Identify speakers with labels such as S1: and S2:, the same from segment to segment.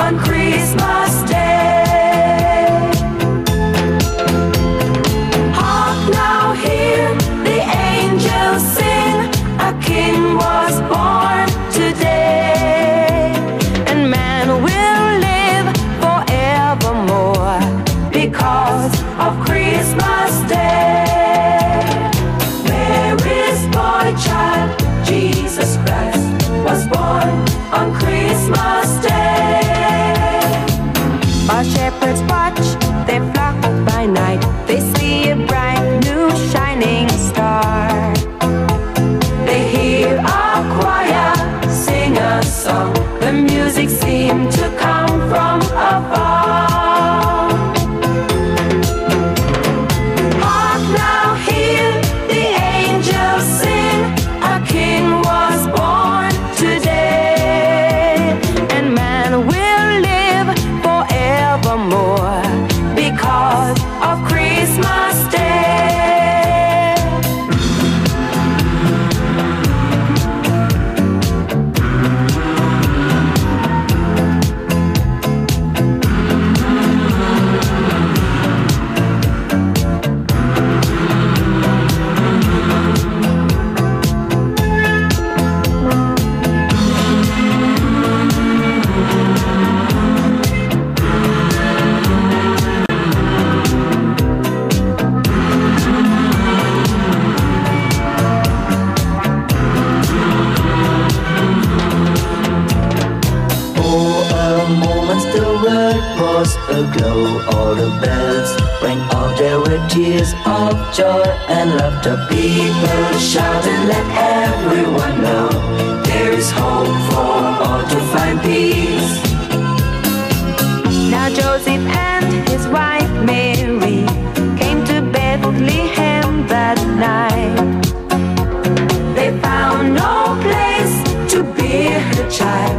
S1: On Christmas
S2: shepherds watch their flock by night, they see a bright new shining star.
S1: They hear a choir sing a song. The music seemed to come from afar. Of Christmas Day.
S3: Was aglow All the bells rang out there were tears of joy and laughter
S1: People shouted, let everyone know there is hope for all to find peace.
S2: Now Joseph and his wife Mary came to Bethlehem that night.
S1: They found no place to bear her child,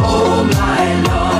S1: Oh my Lord.